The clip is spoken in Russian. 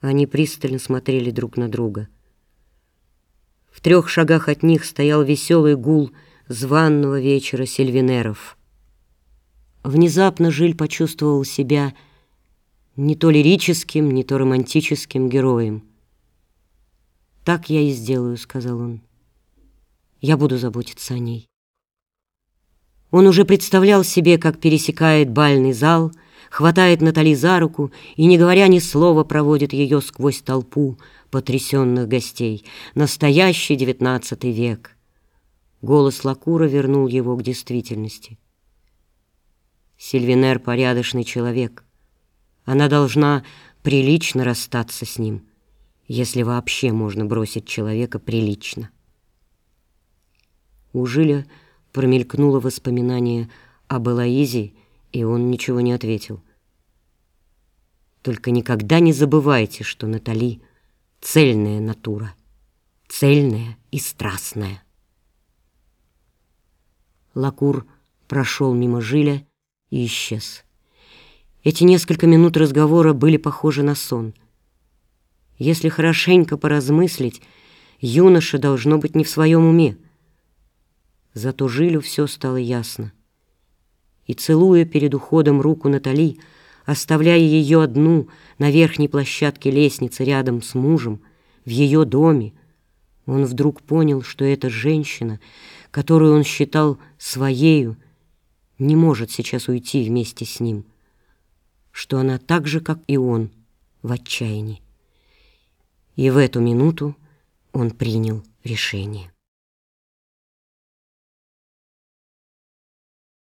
Они пристально смотрели друг на друга. В трех шагах от них стоял веселый гул званного вечера сильвинеров. Внезапно Жиль почувствовал себя не то лирическим, не то романтическим героем. «Так я и сделаю», — сказал он. «Я буду заботиться о ней». Он уже представлял себе, как пересекает бальный зал, хватает Натали за руку и, не говоря ни слова, проводит ее сквозь толпу потрясенных гостей. Настоящий девятнадцатый век. Голос Лакура вернул его к действительности. Сильвинер — порядочный человек. Она должна прилично расстаться с ним, если вообще можно бросить человека прилично. У Жиля Промелькнуло воспоминание об Элоизе, и он ничего не ответил. Только никогда не забывайте, что Натали — цельная натура, цельная и страстная. Лакур прошел мимо Жиля и исчез. Эти несколько минут разговора были похожи на сон. Если хорошенько поразмыслить, юноша должно быть не в своем уме. Зато Жилю все стало ясно. И, целуя перед уходом руку Натали, оставляя ее одну на верхней площадке лестницы рядом с мужем, в ее доме, он вдруг понял, что эта женщина, которую он считал своею, не может сейчас уйти вместе с ним, что она так же, как и он, в отчаянии. И в эту минуту он принял решение.